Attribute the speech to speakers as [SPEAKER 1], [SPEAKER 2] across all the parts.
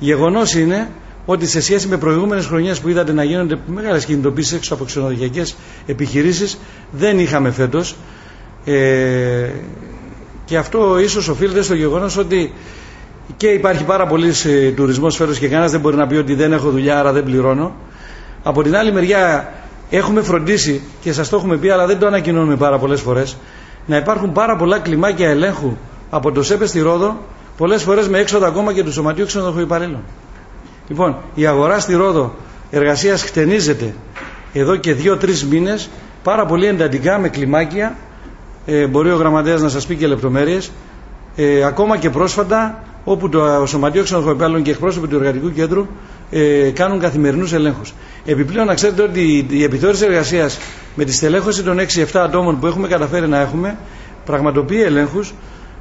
[SPEAKER 1] Γεγονός είναι ότι σε σχέση με προηγούμενες χρονιές που είδατε να γίνονται μεγάλες κινητοποίησεις έξω από ξενοδοχειακές επιχειρήσεις, δεν είχαμε φέτος. Ε, και αυτό ίσως οφείλεται στο γεγονός ότι και υπάρχει πάρα πολύ ε, τουρισμός φέτος και κανένας δεν μπορεί να πει ότι δεν έχω δουλειά, άρα δεν πληρώνω. Από την άλλη μεριά, έχουμε φροντίσει και σας το έχουμε πει, αλλά δεν το ανακοινώνουμε πάρα πολλές φορές, να υπάρχουν πάρα πολλά κλιμάκια ελέγχου από το ΣΕΠΕ στη Ρόδο, πολλές φορές με έξοδα ακόμα και του Σωματείου Ξενοδοχοϊπαλλήλων. Λοιπόν, η αγορά στη Ρόδο εργασίας χτενίζεται εδώ και δύο-τρεις μήνες πάρα πολύ εντατικά με κλιμάκια. Ε, μπορεί ο γραμματέας να σας πει και λεπτομέρειες. Ε, ακόμα και πρόσφατα, όπου το Σωματείο Ξενοδοχοϊπαλλήλων και εκπρόσωποι του Εργατικού Κέντρου ε, κάνουν καθημερινούς ελέγχους. Επιπλέον, να ξέρετε ότι η επιθεώρηση εργασίας με τη στελέχωση των 6-7 ατόμων που έχουμε καταφέρει να έχουμε πραγματοποιεί ελέγχους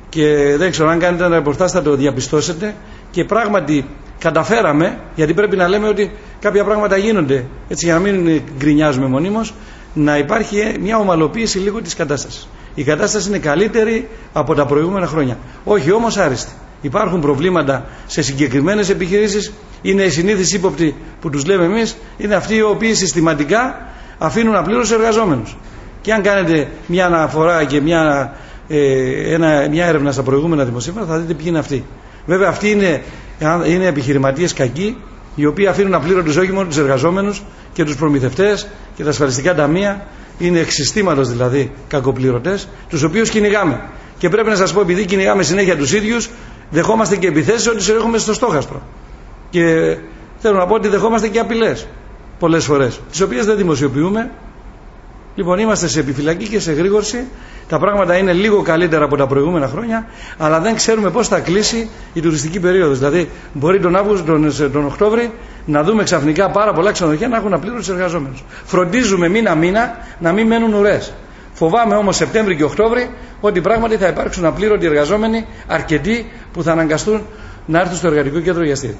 [SPEAKER 1] και δεν ξέρω αν κάνετε ένα ρεπορτάζ θα το διαπιστώσετε και πράγματι καταφέραμε, γιατί πρέπει να λέμε ότι κάποια πράγματα γίνονται, έτσι για να μην γκρινιάζουμε μονίμως, να υπάρχει μια ομαλοποίηση λίγο της κατάστασης. Η κατάσταση είναι καλύτερη από τα προηγούμενα χρόνια. Όχι όμως άριστη. Υπάρχουν προβλήματα σε συγκεκριμένες επιχειρήσεις, είναι οι συνήθεις ύποπτοι που τους λέμε εμείς, είναι αυτοί οι οποίοι συστηματικά αφήνουν απλήρως εργαζόμενους. Και αν κάνετε μια αναφορά και μια, ε, ένα, μια έρευνα στα προηγούμενα δημοσίευματα θα δείτε ποιοι είναι αυτοί. Βέβαια αυτοί είναι, είναι επιχειρηματίες κακοί οι οποίοι αφήνουν απλήρωτους όχι μόνο τους εργαζόμενους και τους προμηθευτές και τα ασφαλιστικά ταμεία είναι εξ δηλαδή κακοπληρωτές τους οποίους κυνηγάμε. Και πρέπει να σας πω επειδή κυνηγάμε συνέχεια τους ίδιους δεχόμαστε και επιθέσεις ότι σε έχουμε στο στόχαστρο. Και θέλω να πω ότι δεχόμαστε και απειλές πολλές φορές τις οποίες δεν δημοσιοποιούμε Λοιπόν, είμαστε σε επιφυλακή και σε γρήγορση. Τα πράγματα είναι λίγο καλύτερα από τα προηγούμενα χρόνια, αλλά δεν ξέρουμε πώς θα κλείσει η τουριστική περίοδος. Δηλαδή, μπορεί τον Αύγουστο, τον, τον Οκτώβρη να δούμε ξαφνικά πάρα πολλά ξενοδοχεία να έχουν απλήρους εργαζόμενους. Φροντίζουμε μήνα-μήνα να μην μένουν ουρές. Φοβάμαι όμως Σεπτέμβρη και Οκτώβρη ότι πράγματι θα υπάρξουν απλήρωτοι εργαζόμενοι αρκετοί που θα αναγκαστούν να έρθουν στο εργατικό κέντρο για στήριξη.